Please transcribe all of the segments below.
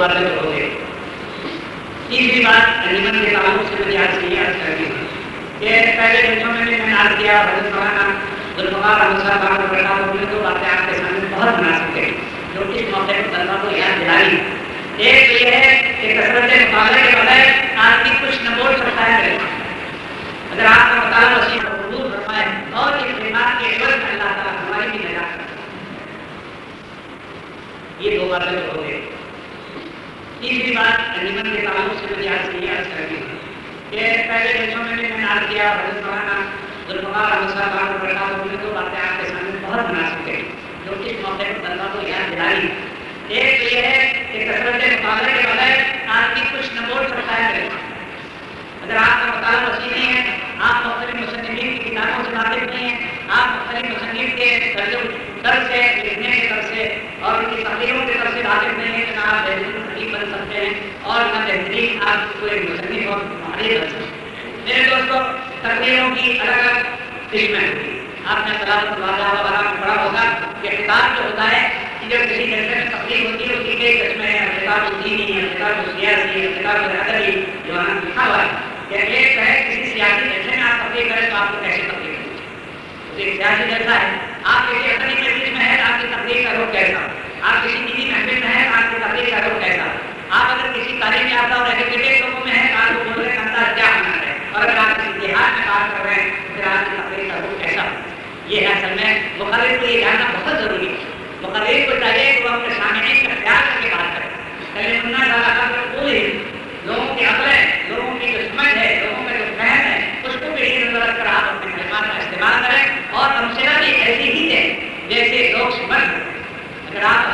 बातें तो हो। गई तीसरी बात अंजुमन के ताल्लुक से मुझे आज ये अर्ज़ करनी है कि पहले बच्चों में भी मैंने अर्ज़ किया हज़रत मौलाना जुल्फकार अहमद साहब बरकात उन्होंने दो बातें आपके सामने बहुत मुनासिब कही जो इस मौके पर तलबा को याद दिलाई एक तो यह है कि कसरत के मुकाबले के बगैर आदमी कुछ न सकता है अगर आपका मुताला वसीम मज़बूत फरमाए, और इस बीमार के एवज अल्लाह ताला हमारी भी नजात ये दो बातें हो गई तीसरी बात अंजुमन के ताल्लुक से मुझे आज ये अर्ज़ करनी है कि पहले बच्चों में मैंने अर्ज़ किया, हज़रत मौलाना जुल्फकार अहमद साहब बरकात उन्होंने दो बातें आपके सामने बहुत मुनासिब कही जो इस मौके पर तलबा को याद दिलाई एक तो यह है कि कसरत के मुकाबले के बगैर आदमी कुछ न बोल सकता है अगर आपका मुताला वसी नहीं है, आप मुख्तलि मुसनफिन की किताबों से वाकिफ नहीं है, आप मुख्तलि मुसनफ के दर से लिखने के दर से और उनकी तकरीरों के से वाकिफ नहीं है तो ना आप बेहतरीन खतीब बन सकते हैं और न बेहतरीन आप कोई मुसनफ और माहिर बन सकते हैं। मेरे दोस्तों तकरीरों की अलग अलग किस्में होती आपने तलावत वाला वाला में पढ़ा होगा। कि किताब जो होता है कि जब किसी जलसे में तकलीफ़ होती है, उसकी कई किस्में हैं। किताब दीनी है किताब सियासी है किताब अदबी जो वहाँ लिखा हुआ है। एक है किसी सियासी जलसे में आप तकलीफ़ करें तो आपको कैसे तकलीफ़ होगी एक सियासी जलसा है। आप किसी अदबी में है तो आपकी तकलीफ़ का रुख कैसा आप किसी दीनी महफिल में है आपकी तकलीफ़ का रुख कैसा आप अगर किसी तालीम याफ्ता और एजुकेटेड लोगों में है तो आपको बोल रहे हैं क्या होना है? और अगर आप किसी देहात में बात कर रहे हैं तो फिर आपकी तकलीफ़ का रुख कैसा ये है असल में मुखर्र को ये जानना बहुत ज़रूरी है। मुखर्र को चाहिए कि वो अपने सामने का ख्याल करके बात करें। पहले मुन्ना डाला था तो पूरी लोगों की अकल लोगों की जो समझ है, लोगों का जो फहम है, उसको भी नज़र रखकर आप अपने कलिमात का इस्तेमाल करें और अमसला भी ऐसी ही है जैसे लोग समझ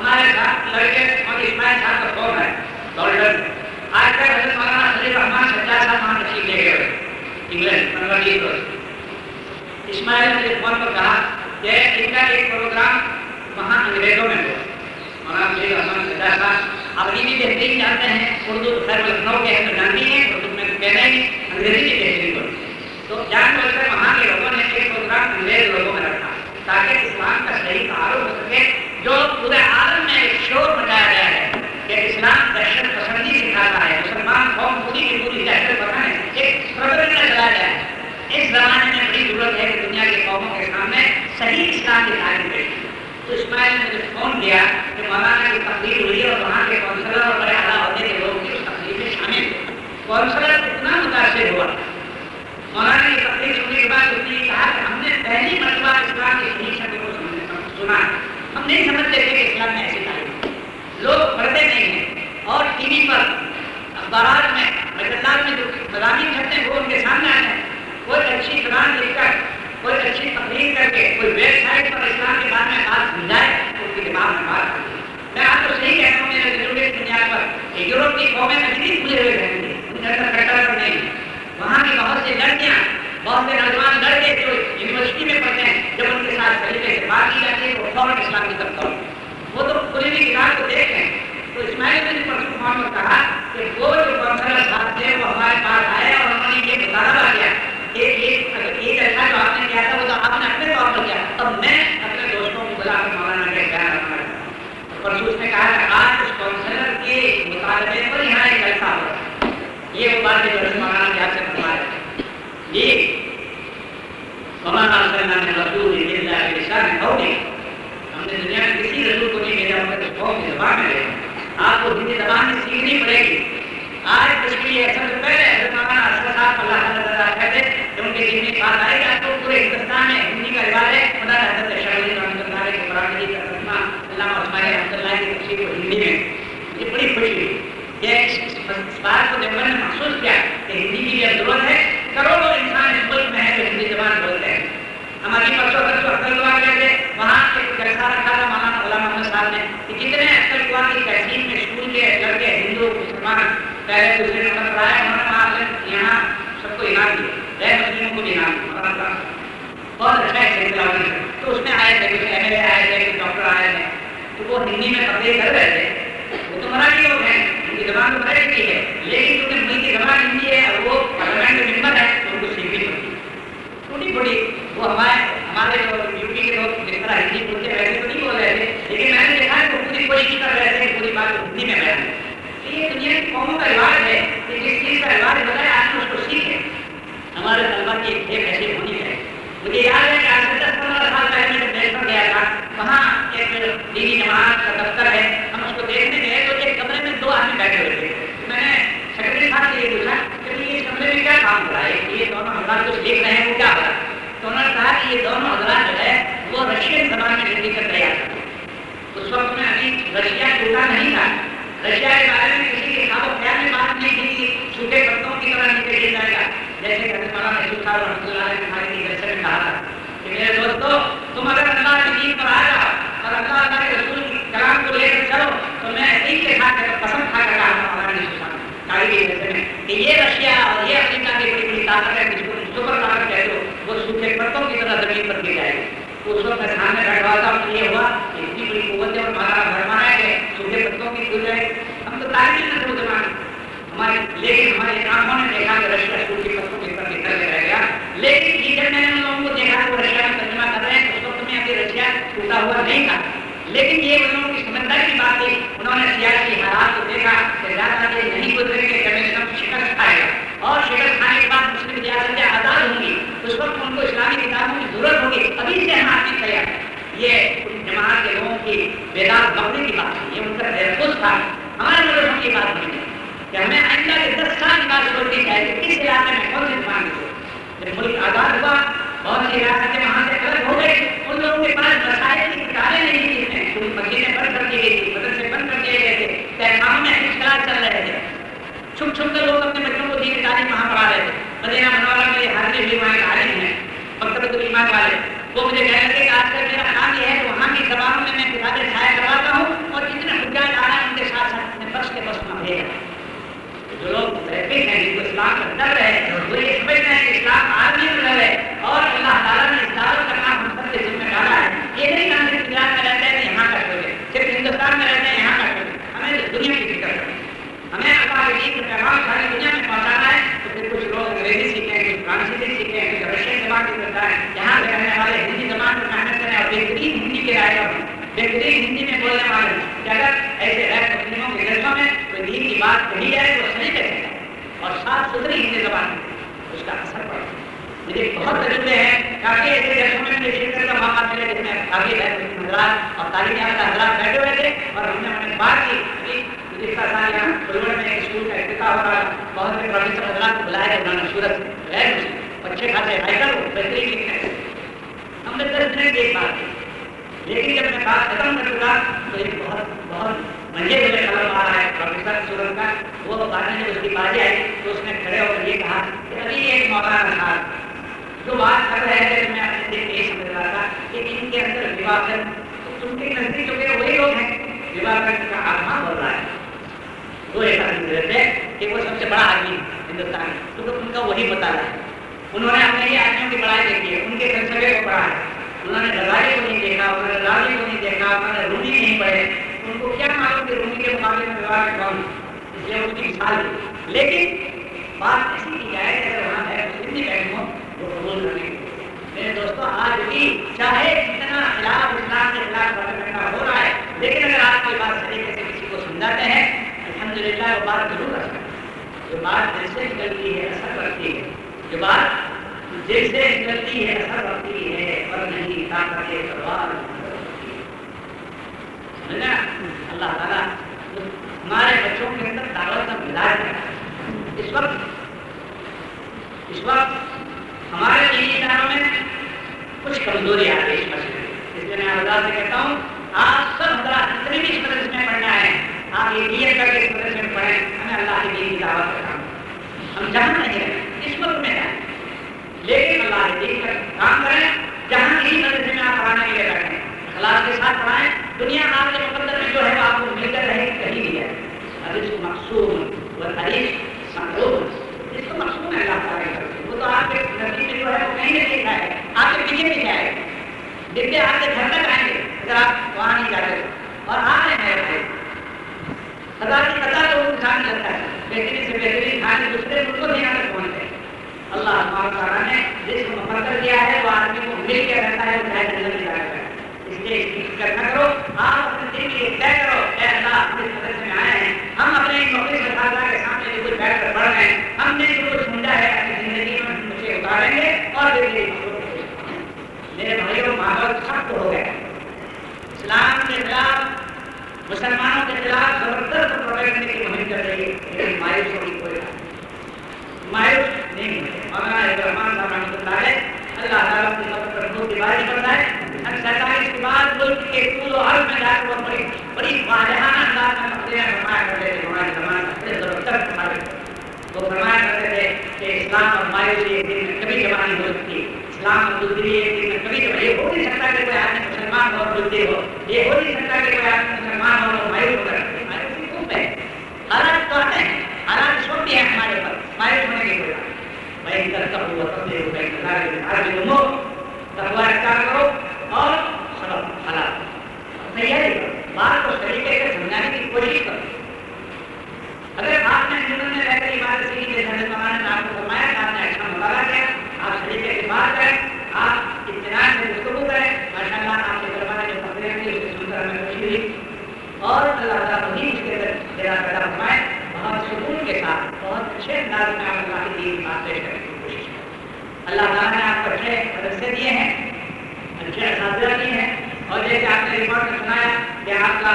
हमारे साथ लड़के और इस्माइल साहब का है। डॉल्टन आज तक हज़रत मौलाना खलील रहमान सच्चा साहब वहाँ तशरीफ़ ले गए। इंग्लैंड मनवाड़ी इस्माइल ने फ़ोन पर कहा कि इनका एक प्रोग्राम वहाँ अंग्रेज़ों में हुआ। मौलाना शरीफ रहमान सच्चा साहब ये भी बेहतरीन जानते हैं, उर्दू खैर लखनऊ के तो जानती है, उर्दू में कहना ही, अंग्रेज़ी की बेहतरीन बोलते तो जान बोलकर वहाँ के लोगों ने एक प्रोग्राम अंग्रेज़ लोगों में रखा, ताकि इस्लाम का सही तारुफ हो सके। जो पूरे आलम में एक शोर मचाया गया है कि इस्लाम दहशत पसंदी सिखाता है। मुसलमान कौम पूरी की पूरी दहशत पसंद एक प्रवृत्ति चलाया गया है। इस जमाने में बड़ी ज़रूरत है कि दुनिया के कौमों के सामने सही इस्लाम तारीफ़ करें तो इस्माइल ने मुझे फ़ोन किया कि मौलाना की तकलीफ़ हुई और वहाँ के काउंसलर और बड़े आला होने के लोग भी उस तकलीफ़ में शामिल थे काउंसलर इतना मुतासर हुआ? मौलाना की तकलीफ़ सुनने के बाद उसने कहा कि हमने पहली मरतबा इस्लाम की सही शब्द को सुना हम नहीं समझते थे कि इस्लाम में ऐसी तारीफ़ लोग पढ़ते नहीं हैं। और टीवी पर अखबार में मजल्लात में जो मजामी छपते हैं वो उनके सामने आते हैं। कोई अच्छी कुरान लिखकर कोई अच्छी तकलीफ़ करके, कोई वेबसाइट पर इस्लाम के बारे में बात समझाए तो उसके दिमाग में बात मैं आपको सही कहता हूँ, मेरे जुड़े दुनिया पर यूरोप की कौमें अभी भी खुले हुए रहेंगे उनके अंदर कट्टर नहीं वहाँ की बहुत सी लड़कियाँ बहुत से नौजवान लड़के जो यूनिवर्सिटी में पढ़ते हैं। जब उनके साथ तरीके से बात की जाती है तो फ़ौरन इस्लाम की तरफ़ दौड़। वो तो खुली हुई किताब को देख रहे तो इस्माइल ने परसों मोहम्मद कहा कि वो जो काउंसलर साहब थे वो हमारे पास आए और उन्होंने ये मुतालबा किया कि एक अगर जैसा जो आपने किया था, वो तो आपने अपने तौर पर किया। अब मैं अपने दोस्तों को बुला कर मौलाना का रखना उसने कहा कि आज उस के पर यहाँ एक जलसा हो ये वो बात जो मौलाना के आपसे फरमा रहे ये मौलाना ने रसूल हमने दुनिया में किसी रसूल को नहीं भेजा होगा तो कौन की जबान में आपको हिंदी जबान सीखनी पड़ेगी। आज तस्वीर ऐसा सबसे पहले हज़रत अल्लाह कहते उनके दिन में बात आएगी आपको पूरे हिंदुस्तान में हिंदी का रिवाज है खुदा हज़रत शहरी रहमतुल्लाह के कुरान मजीद का तर्जुमा अल्लाह उस्मान रहमतुल्लाह की तफसीर को हिंदी में ये बड़ी खुशी हुई ये इस बात को जब मैंने महसूस किया कि हिंदी की जब ज़रूरत है करोड़ों इंसान इस मुल्क में है जो हिंदी जबान बोलते हैं हमारी परसों परसों अक्सर दुआ कहते वहाँ एक जलसा रखा था मौलाना गुलाम मोहम्मद साहब ने कि कितने अक्सर दुआ की तहजीब में स्कूल के लड़के पहले दूसरे नंबर पर आया उन्होंने कहा यहाँ सबको इनाम दिए गैर मुस्लिमों को भी इनाम दिया बहुत अच्छा है तो उसमें आए थे, कुछ एमएलए आए थे, कुछ डॉक्टर आए थे। तो वो हिंदी में तब्दील कर रहे थे। वो तो मराठी लोग हैं उनकी जबान तो मराठी है, लेकिन क्योंकि उनकी जबान हिंदी है और वो पार्लियामेंट में मेंबर है तो उनको सीखनी पड़ती छोटी छोटी वो हमारे हमारे जो यूपी के लोग जिस तरह हिंदी बोलते वैसे तो नहीं बोल रहे थे लेकिन मैंने देखा है वो पूरी कोशिश कर रहे थे पूरी बात हिंदी में बयान तो ये दुनिया की कौमों का रिवाज है कि जिस चीज़ का रिवाज बताए आदमी उसको सीखे हमारे तलबा की एक ऐसी होनी है मुझे याद है कि आज से दस पंद्रह साल पहले मैं जब देश पर गया था वहाँ एक दीदी जमात का दफ्तर है हम उसको देखने गए तो एक कमरे में दो आदमी बैठे हुए थे मैंने सेक्रेटरी साहब से ये पूछा कि ये इस कमरे में क्या काम हो रहा है ये दोनों हजरात कुछ देख रहे हैं वो क्या हो रहा है तो उन्होंने कहा कि ये दोनों हजरात जो है वो रशियन जबान में हिंदी कर तैयार करते उस वक्त में अभी रशिया टूटा नहीं था रशिया के बारे में किसी के खाबो ख्याल में बात नहीं थी कि सूखे पत्तों की तरह नीचे गिर जाएगा जैसे कि मौलाना महसूस साहब रहमतुल्लाह ने हमारी जलसे में कहा था कि मेरे दोस्तों तुम अगर अल्लाह की दीन पर आ जाओ और अल्लाह अल्लाह के रसूल की कलाम को लेकर चलो तो मैं एक के साथ कसम खा कर कहा मौलाना महसूस साहब काली की में कि ये रशिया और ये अमेरिका की बड़ी बड़ी ताकत है जिसको सुपर ताकत कहते हो वो सूखे पत्तों की तरह ज़मीन पर गिर जाएगी उस वक्त मैं सामने बैठा था ये हुआ इतनी बड़ी कुवत है और हमारा भरमाना है सूखे पत्तों की गिर जाए हम तो तारीफ़ में मुसलमान हमारे लेकिन हमारे आँखों ने देखा कि रशिया के पत्तों के ऊपर निकल के रह गया लेकिन जब मैंने उन लोगों को देखा वो रशिया में तर्जमा कर रहे हैं, उस वक्त में अभी रशिया टूटा हुआ नहीं था। लेकिन ये उन लोगों की समझदारी की बात थी, उन्होंने सियासी हालात को देखा नहीं गुजरेंगे शिकस्त खाएगा। और शिकस्त खाने के बाद मुस्लिम रियासतें आज़ाद होंगी, उस वक्त उनको इस्लामी किताबों की ज़रूरत होगी अभी से हम आदमी तैयार ये जमात के लोगों की बेदार बकरी की बात है ये उनका बेरखुश था। हमारे मुल्क की बात नहीं है कि हमें आइंदा के दस साल की बात सोचनी चाहिए कि किस इलाके में कौन सी जब मुल्क आज़ाद हुआ। वहाँ से अलग हो उन लोगों के पास की नहीं थी। बंद कर मदरसे बंद कर दिए गए थे। में चल रहे थे। छुप छुप कर लोग अपने बच्चों को दीन तालीम वहाँ पढ़ा रहे थे। मदीना मनवाला में हाजिर भी ईमान वाले, वो मुझे कह रहे थे कि आजकल मेरा काम है कि की जबानों में मैं किताबें छाया करवाता हूँ और जितने आ रहे हैं उनके साथ साथ अपने बस के बस में भेज जो लोग रहते हैं जिनको इस्लाम का डर है। वो ये समझते हैं कि इस्लाम आदमी डर है और अल्लाह ताला ने इस का काम हम सबके जिम्मे डाला है। ये नहीं कहा सिर्फ़ गुजरात में रहते हैं यहाँ का छोड़े। सिर्फ़ हिंदुस्तान में रहते हैं, यहाँ का छोड़े। हमें तो दुनिया की फ़िक्र करनी हमें अल्लाह के दीन पैगाम सारी दुनिया में पहुँचाना है। तो फिर कुछ लोग अंग्रेज़ी सीखें, कुछ फ्रांसीसी सीखें, कुछ रशियन जबान की करता है। यहाँ रहने वाले हिंदी जबान में मेहनत करें और बेहतरीन हिंदी के राय बेहतरीन हिंदी में बोलने वाले। अगर ऐसे मुस्लिमों के जज्बों में कोई दीन की बात कही जाए तो सही कहेगा। और साफ़ सुथरी हिंदी जबान उसका असर पड़ेगा मुझे बहुत तजुर्बे हैं, काफ़ी ऐसे जगहों में मुझे का मौका मिला, जिसमें काफ़ी हजरात और तालीम याफ्ता हजरात बैठे हुए थे और हमने उन्हें बात की। गुजशत साल यहाँ में एक स्कूल का हो रहा बहुत से प्रोफेसर हजरात को बुलाया उन्होंने सूरत गैर अच्छे खासे राइटर बेहतरीन लिखते हमने दस दिन एक बात की। लेकिन जब मैं बात खत्म कर चुका तो एक बहुत बहुत मंजे मुझे कलम आ रहा है। प्रोफेसर सूरत का, वो बाद में जब उसकी बाजी आई तो उसने खड़े होकर ये कहा कि अभी एक मौलाना था जो बात कर रहे थे, मैं अपने दिल में समझ रहा था कि इनके अंदर विवाह तो उनके नज़दीक जो है, वही लोग हैं। विवाह का आत्मा बोल रहा है। वो ऐसा समझ थे कि वो सबसे बड़ा आदमी हिंदुस्तान। में तो उनका वही बता रहा है। उन्होंने अपने ही आदमियों की बड़ाई देखी है। उनके फलसफे को पढ़ा है। उन्होंने गजाली को नहीं देखा, उन्होंने राज़ी को नहीं देखा, उन्होंने रूमी नहीं पढ़े। उनको क्या मालूम कि रूमी के मुकाबले में विवाह कौन इसलिए उनकी दी लेकिन बात ऐसी की जाए अगर वहाँ है हिंदी बहन हो, वो कबूल करने मेरे दोस्तों, आज भी चाहे जितना खिलाफ इस्लाम के खिलाफ का हो रहा है, लेकिन अगर आप कोई बात तरीके से किसी को समझाते हैं अलहमदिल्ला वो बात ज़रूर असर जो बात दिल से निकलती है, असर करती है। जो बात दिल से निकलती है असर करती है, पर नहीं ताकत समझना अल्लाह ताला हमारे बच्चों के अंदर दावत का मिलाज है। इस वक्त इस वक्त हमारे इदारों में कुछ कमज़ोरी आ रही है इसलिए मैं अल्लाह से कहता हूँ, आप सब जितने भी मदरसे में पढ़ना है। आप ये करके मदरसे में पढ़ें हमें अल्लाह के दीन की दावत हम जहाँ लेकिन अल्लाह के दीन पर काम करें, जहाँ भी मदरसे में आप पढ़ाने के लिए बैठे अल्लाह के साथ पढ़ाएँ, दुनिया नाम के मुकदर में जो है वो आपको मिलकर रहे, कहीं नहीं है। रिस्क तो मकसूम, व तारीफ़ संदोम इसको मकसूम है, अल्लाह ताला वो तो आपके नज़दीक में जो है वो कहीं नहीं देखा है। आपके पीछे नहीं जाएगा डिब्बे आपके घर तक आएँगे, अगर आप वहाँ नहीं जाते तो। और आ रहे हैं भाई। हज़ार की कतार लोगों को ध्यान लगता है। बेहतरीन से बेहतरीन खाने दूसरे मुल्कों को ध्यान अल्लाह हमारा ने जिसको मुकदर किया है, वो आदमी को मिल के रहता है, वो जंगल में जाएगा इसलिए फ़िक्र न करो, आप अपने दिल के तय करो अल्लाह अपने सदस्य में आए हैं, हम अपने नौकरी से के सामने जो कुछ बैठ कर पढ़ रहे हैं, हमने जो कुछ समझा है, अपनी ज़िंदगी में मुझे उतारेंगे और मेरे भाइयों माहौल सख्त हो गया। इस्लाम के खिलाफ, मुसलमानों के खिलाफ ज़बरदस्त प्रवर्तन की मुहिम कर रही है, लेकिन मायूस होगी कोई है मौलाना रहमान साहब रहमतुल्लाह अल्लाह ताला की मदद पर बहुत दीवारी करता है हम सैतालीस के बाद मुल्क के कुल हर में जाकर वो बड़ी बड़ी वाजहाना अंदाज में तकरीरें फरमाया करते थे हमारे जमाने में बड़े ज़बरदस्त हमारे वो फरमाया करते थे कि इस्लाम और मायूसी दिन में कभी जमा नहीं हो सकती इस्लाम और बुद्धि एक दिन में कभी जमा ये हो नहीं सकता कि कोई आदमी मुसलमान और बुद्धि हो ये हो नहीं सकता कि कोई आदमी मुसलमान हो और मायूस होकर मायूसी क्यों है हालात तो आते हैं हालात भी है हमारे पर मायूस होने की कोई बात हुआ तस्वीर रुपए इंतज़ार तुम तकवा इख्तियार करो और सबक हालात तैयारी करो बात को तरीके से समझाने की कोशिश करो अगर आपने जीवन में रहकर ये बात सीखी जैसे हज़रत ने आपको फरमाया आपने अच्छा मुताला किया आप तरीके की बात करें आप इतमान से गुफ्तगू करें माशाल्लाह आपके दरबार जो तकरीर थी उसके सुनकर हमें खुशी हुई और अल्लाह ताला मजीद उसके अंदर तेरा पैदा फरमाए बहुत सुकून के साथ, बहुत अच्छे अंदाज में अल्लाह की दीन बात पेश करने की कोशिश करें अल्लाह ताला ने आपको अच्छे मदरसे दिए हैं, अच्छे असाजा दिए हैं, और जैसे आपने रिकॉर्ड में सुनाया कि आपका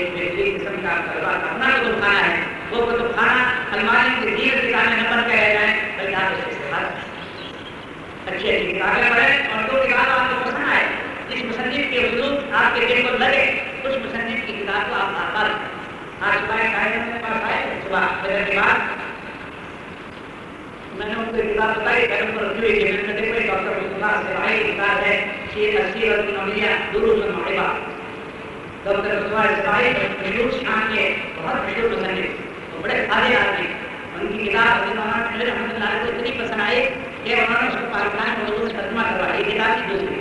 एक बेहतरीन किस्म का तलबा अपना कुतुब खाना है, वो कुतुब खाना अलमारी की दीन किताबें न बन के रह जाए, बल्कि आप उससे इस्तेमाल अच्छी अच्छी किताबें पढ़ें, और जो किताब आपको पसंद आए, जिस मुसन्निफ के वजूद आपके दिल को लगे, उस मुसन्निफ की किताब को आप आता आज सुबह साहिब मेरे पास आए, सुबह बजर के बाद मैंने उनको किताब बताई कदम पर रखी हुई थी मैंने देखो डॉक्टर मुस्तफ़ा सिपाही की किताब है शेर असीर और नौलिया दुरूस और माहिबा डॉक्टर मुस्तफ़ा सिपाही मशहूर शाम के बहुत मशहूर मुसन्निफ और बड़े सादे आदमी उनकी किताब अब्दुल मोहम्मद रहमतुल्लाह को इतनी पसंद आई कि उन्होंने उसको पाकिस्तान में में तर्जुमा करवाया किताब की दूसरी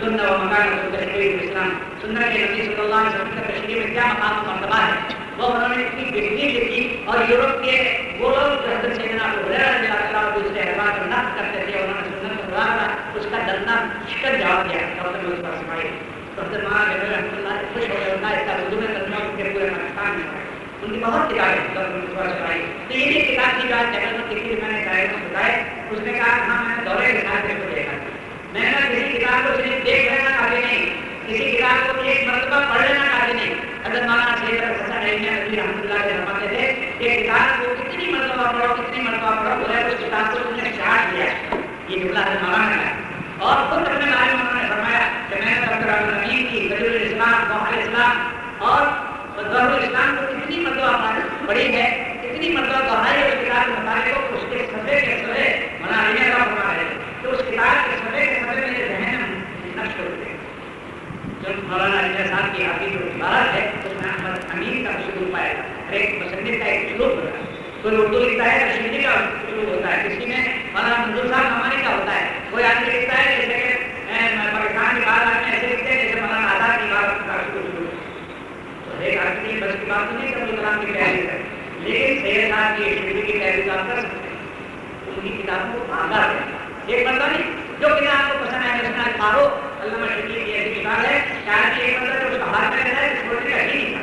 सुन्ना व मकान तशरीफ़ इस्लाम। सुन्ना के नबी सल्लल्लाहु अलैहि वसल्लम का तशरीफ़ में क्या मकाम मर्तबा है? वो उन्होंने इतनी बेहतरीन लिखी और यूरोप के वो लोग हज़रत सैयदना अबू हुरैरा रज़ी अल्लाह दूसरे अहबाब को नक़्ल करते थे, उन्होंने को दुआ था उसका डरना शिकन जवाब दिया। डॉक्टर मुस्तफ़ा सिपाही, डॉक्टर मौलाना जमील रहमतुल्लाह खुश हो गए, उनका इसका उर्दू में तर्जुमा उनके पूरे पाकिस्तान में उनकी बहुत किताबें डॉक्टर मुस्तफ़ा सिपाही। तो ये भी किताब की बात जगह में किसी मैंने दायरे में बताए उसने कहा हाँ मैंने दौरे के साथ देखा। मैंने किसी किताब को सिर्फ़ देख लेना काफ़ी नहीं। किसी किताब को एक मरतबा पढ़ लेना काफ़ी नहीं। अगर मौलाना सैयद हसन अली नबी रहमतुल्लाह अलैहि फरमाते थे कि किताब को कितनी मरतबा पढ़ो कितनी मरतबा पढ़ो बोले उस किताब को तुमने चाट दिया। ये जुमला है मौलाना का और खुद अपने बारे में उन्होंने फरमाया कि मैंने डॉक्टर अब्दुल नबी की बदरुल इस्लाम गौहर इस्लाम, और गौहर इस्लाम को कितनी मरतबा पढ़ी है। कितनी मरतबा दोहराई उस किताब के मुताबिक को उसके सफे के सफे मना लेने का फरमा रहे तो उस किताब के सफे के सफे मेरे जहन में नष्ट हो गए जब मौलाना अली साहब की आपकी जो इबारत है उसमें अहमद अमीर का शुरू पाया हर एक मुसन्निफ का एक शुरू होता है। कोई उर्दू लिखता है रशीदी का शुरू होता है। किसी में मौलाना मंजूर साहब हमारे का होता है। कोई आदमी लिखता है, जैसे कि पाकिस्तान की बात आदमी ऐसे लिखते हैं, जैसे मौलाना आज़ाद की बात का शुरू शुरू तो एक आदमी बस की बात तो नहीं कर कलाम की तैयारी है। लेकिन सैयद साहब की शिल्पी की तैयारी आप कर सकते हैं। उनकी किताबों को आगा एक बंदा नहीं, जो किताब आपको पसंद है उसमें पारो अल्लाह शिल्पी की ऐसी किताब है शायद एक बंदा उसका हाथ में रहता है छोड़ने का ही नहीं था।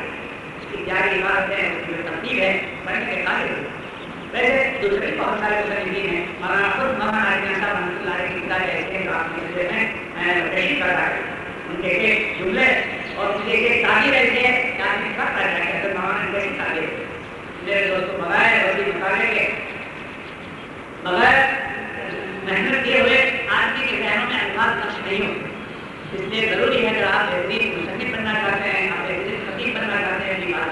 जारी इबारत है उसकी जो है पढ़ने के काबिल वैसे दूसरे बहुत सारे मुसलिम हैं, मौलाना खुद मौलाना आज़म साहब रहमतुल्लाह की किताब ऐसे हैं जो आपने जो है पेशी कर रहा है। उनके एक जुमले और उनके एक ताबीर ऐसे है कि आदमी कर पाता है कि मौलाना कैसी ताबीर मेरे दोस्तों बगैर वसी मुकाबले के बगैर मेहनत किए हुए, आदमी के जहनों में अल्फाज नक्श नहीं होते। इसलिए ज़रूरी है अगर आप बेहतरीन मुसन्निफ बनना चाहते हैं आप खतीब बनना चाहते हैं अपनी बात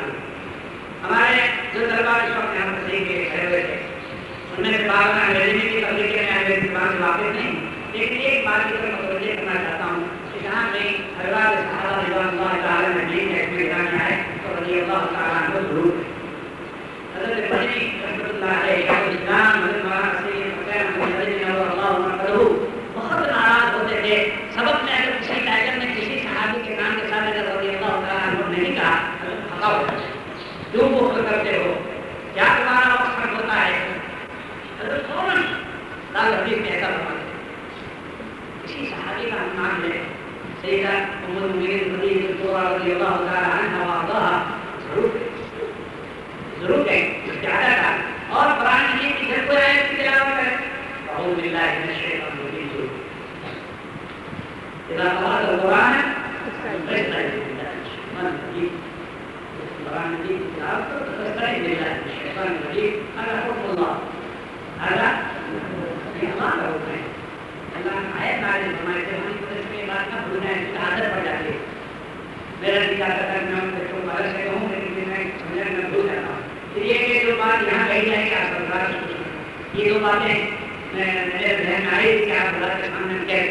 हमारे जो दरबार इस वक्त यहाँ तस्लीम के खड़े थे उनमें से बात में अंग्रेज़ी में भी तस्लीम के अंग्रेज़ी जबान से वाकिफ नहीं लेकिन एक बात की तरफ़ मतवजह करना चाहता हूँ कि जहाँ मैं हर बार सहारा रिजवान ताला में दी है तो रज़ी अल्लाह ताला को ज़रूर हज़रत बनी रहमतुल्लाह अलैहि इस्लाम हज़रत मौलाना सैयद हुसैन अहमद अली नवर अल्लाह मकदहू बहुत नाराज़ होते थे सबक में इसी सहाबी का नाम है सैदा उम्मुल मुमिनीन खदीजा रज़ियल्लाहु ताला अन्हा व अर्दाहा ज़रूर ज़रूर कहें ज़्यादा था और कुरान की किधर को आयत की तिलावत मिनश शैतानिर रजीम इज़ा क़रअत अल-कुरान फस्तइज़ बिल्लाहि मिनश शैतानिर रजीम कुरान की तिलावत फस्तइज़ बिल्लाहि मिनश शैतानिर रजीम हज़ा हुक्मुल्लाह हज़ा ये अल्लाह का हुक्म है अल्लाह आयत नाज़िल फरमाई थी हम तो इसमें बात ना भूलना है आदत पड़ जाती है मेरा दिल चाहता था मैं उन बच्चों से कहूँ लेकिन मैं समझने में भूल जाता हूँ इसलिए कि जो बात यहाँ कही जाएगी आप ये दो बातें मेरे जहन में आई कि आप बुला के सामने कह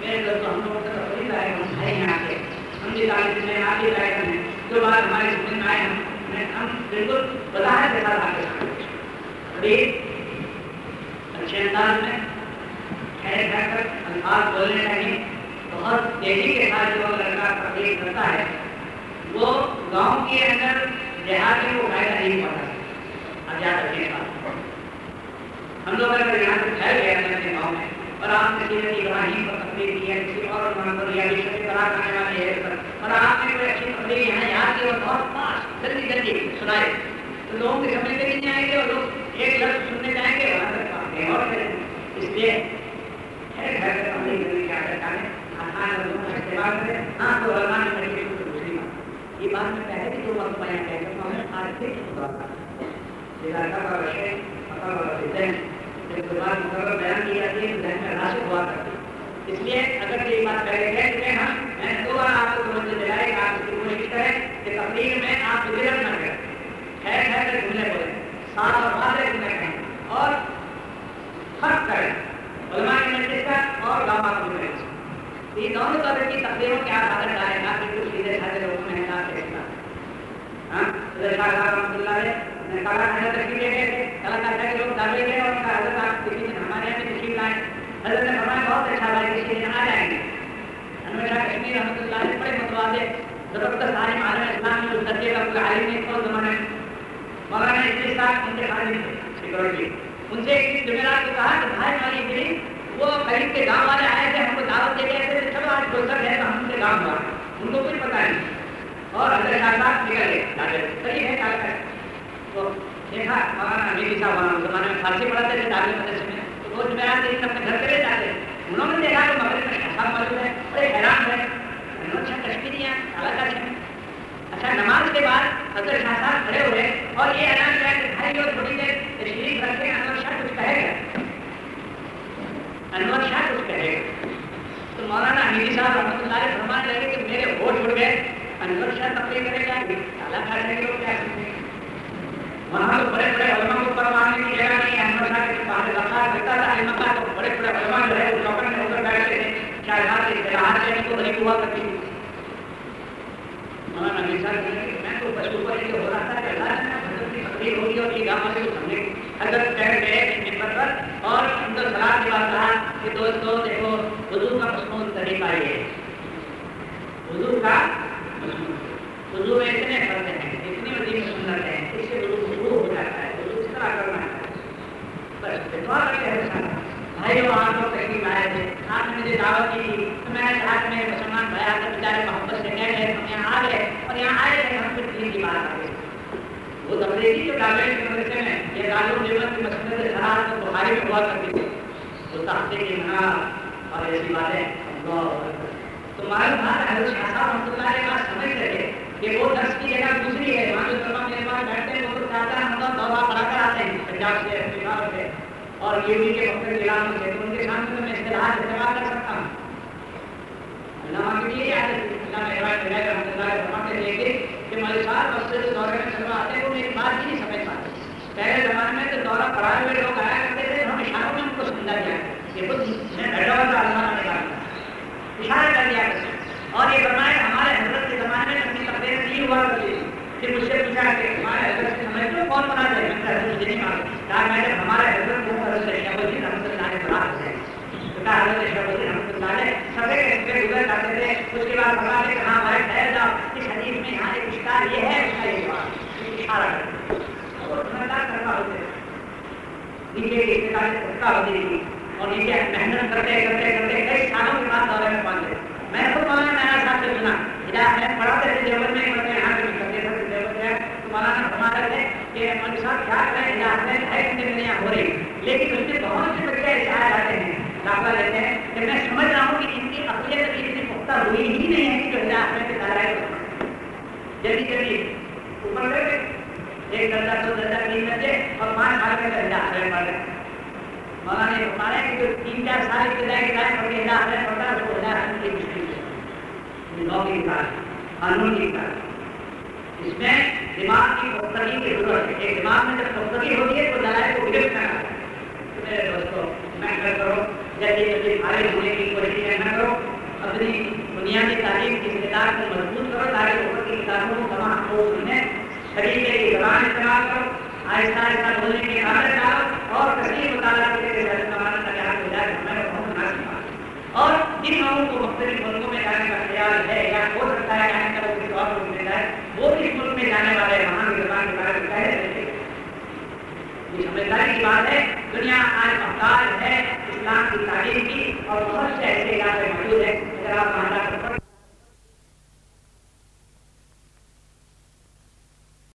मेरे दोस्तों हम लोग तो थोड़ी लाए हम है यहाँ के हम भी तालीम में आप ही लाए हैं जो बात हमारी समझ में आए हम मैं हम बिल्कुल वजाहत के साथ आपके अभी अच्छे अंदाज में ठहर ठहर कर अल्फाज बोलने लगे बहुत तेज़ी के साथ जो लड़का तकलीफ़ करता है वो गाँव के अंदर देहात में वो फ़ायदा नहीं पड़ता। अब याद रखने का हम लोग अगर यहाँ से ठहर गए अपने गाँव में। और आपने सीधे इब्राहिम पर तकलीफ़ की है किसी और मान पर या विषय करा करने वाले है और आपने कोई अच्छी तकलीफ़ यहाँ याद की और बहुत पास जल्दी जल्दी, सुनाए। तो लोगों की समझ में नहीं आएँगे और लोग एक लफ्ज सुनने जाएँगे, वहाँ तक कहेंगे और करेंगे इसलिए है घर में तकलीफ़ करने की आदत डालें आसान लफ्जों का इस्तेमाल करें हाँ तो ने करके शुरू दूसरी बात। ये बात मैं पहले भी दो वक्त बयान कह सकता हूँ, आज फिर ये लड़का का विषय पता लगा जब बात की तो इसलिए अगर ये बात कहे गए कि हम मैं दो बार आपको समझ दिलाए कि आप इसकी कोशिश करें कि तकरीर में आप विजय न करें। खैर खैर कर घूमने बोले। साथ और वादे घूमने कहें और फ़र्क करें। उलमा की मस्जिद का और गामा की मस्जिद ये दोनों तरह की तकदीरों के आप आदत डालेगा बिल्कुल सीधे साधे लोग में ना देखना हाँ? तो का के अच्छा का उनसे को कहा कि भाई हमारी गिरी वो करीब के गाँव वाले आए थे, हमको दावत दे गए थे चलो आज डॉक्टर है तो हम उनके गाँव हुआ उनको कुछ पता नहीं। और हज़रत निकल गए। सही है, क्या तो देखा मौलाना साहब वहाँ उस जमाने में फारसी पढ़ाते थे दाखिल मदरसे में। तो वो जुमेरात दिन अपने घर चले जाते उन्होंने देखा कि मगरब में शाह मौजूद है, बड़े हैरान हुए अच्छा कश्मीरी हैं अलग अच्छा नमाज़ के बाद हज़रत शाह साहब खड़े हुए, और ये ऐलान किया कि भाई लोग थोड़ी देर तशरीफ़ रखते हैं, अनवर शाह कुछ कहेगा। अनवर शाह कुछ कहेगा। तो मौलाना हमीदी साहब रहमतुल्लाह फरमाने लगे कि मेरे होश उड़ गए। अनवर शाह तकलीफ़ करेगा अल्लाह खा जाएँगे लोग क्या वहाँ तो बड़े बड़े उलमा को परवाने की जगह नहीं है शाह के बाहर रखा करता था अहमद तो बड़े बड़े उलमा जो है, वो चौकन में होकर बैठते थे शायद से इलाहार लेने को बड़ी हुआ करती मौलाना साहब कहते मैं तो बस ऊपर ये हो रहा था कि अल्लाह ने हज़रत की तकलीफ़ होगी और ये गाँव से कुछ हमने हज़रत कह गए मिंबर पर और उनको सलाह के बाद कहा कि दोस्तों देखो वज़ू का मसनून तरीका ये है। वज़ू का वज़ू में हैं इतनी बड़ी सुंदर है इससे वज़ू शुरू हो जाता है वज़ू इस तरह करना है बस दुआ करके हर भाई वो आप लोग तकलीफ़ आए थे आपने मुझे दावत की थी तो मैं आज में मुसलमान भाई आकर बेचारे मोहब्बत से गए हम यहाँ आ गए और यहाँ आए थे हम फिर दीन की बात आ गई वो तबलीगी जो डाले के मदरसे में, ये दारुल जीवन की मसले से शराब तो बुखारी में हुआ करती थी वो तहते की मना और ऐसी बातें तो मालूम था हज़रत शाह साहब रहमतुल्लाह के पास समझ रहे। कि वो दर्श की जगह दूसरी है। वहाँ जो तमाम मेरे पास बैठते हैं, वो तो चाहता है मतलब दौरा पढ़ा कर आते हैं। पंजाब से बिहार से और यूपी के मुख्तलिफ़ इलाकों से तो उनके सामने तो मैं इस्तेलाह इस्तेमाल कर सकता हूँ। अल्लाह के लिए याद अल्लाह मेहरबान जगह रहमतुल्लाह फरमाते लेके कि मौलवी साहब मस्जिद दौरे में चलवा आते हैं, वो मेरी बात ही नहीं समझ पाते। पहले जमाने में तो दौरा पढ़ाए हुए लोग आया करते थे, हम इशारों में उनको समझा दिया ये खुद बैठा हुआ था, अल्लाह ने कहा। इशारा कर दिया और ये फरमाए हमारे हज़रत के जमाने में अपनी तकदीर नहीं हुआ करती थी फिर उससे पूछा कि हमारा हज़रत हमें तो कौन बना दे मैंने मुझे नहीं मालूम। कहा मैंने हमारा हज़रत को हज़रत हम रहमतुल्लाह ने बना है। तो कहा हज़रत शहबुद्दीन रहमतुल्लाह सब एक एक गुजर करते थे। उसके बाद फरमा के कहा भाई ठहर जाओ। कि हदीस में यहाँ एक शिकार ये है उसका ये बात इशारा तो नीचे होती और नीचे मेहनत करते करते करते कई सालों के बाद दौरे में पहुँचे। मैं तो मौलाना नया साथ से सुना इलाज मैं पढ़ाते थे देवबंद में कि साथ क्या करें या हमें है कि हो रही लेकिन उसमें बहुत से बच्चे ऐसे आ जाते हैं, दाखिला लेते हैं कि मैं समझ रहा हूँ कि इनकी अकलियत अभी इतनी पुख्ता हुई ही नहीं है कि जो है अपने से दायरा जल्दी जल्दी, ऊपर गए एक दर्जा, दो दर्जा, तीन दर्जे और पाँच साल में दर्जा है पढ़ रहे मौलाना ने हमारे कि जो तीन चार साल इब्तदाई किताब पढ़ के हिदायत है पढ़ता है, उसको हिदायत की मुश्किल है नौ की कानून की इसमें दिमाग की पुख्तगी की ज़रूरत है एक दिमाग में जब पुख्तगी होती है तो दलाल को विकसित करना है मेरे दोस्तों, मैं कर? करो जल्दी जल्दी फारिग होने की कोशिश न करो? अपनी बुनियादी तालीम की इस्तेदार को मज़बूत करो, ताकि ऊपर की किताबों को तमाम को सुनने, शरीर की जबान इस्तेमाल करो, आहिस्ता आहिस्ता बोलने की आदत डालो, और तस्वीर मुताला करके जमाना का ध्यान हो जाए मैं बहुत मुनासिब और जिन लोगों को मुख्तलिफ़ मुल्कों में जाने का ख्याल है, या हो सकता है जाने का जाए वो भी स्कूल में जाने वाले महान विद्वान के बारे में पहले से ये समझदारी की बात है दुनिया आज महताज है, इस्लाम की तालीम की, और बहुत से ऐसे इलाके मौजूद है अगर आप जाकर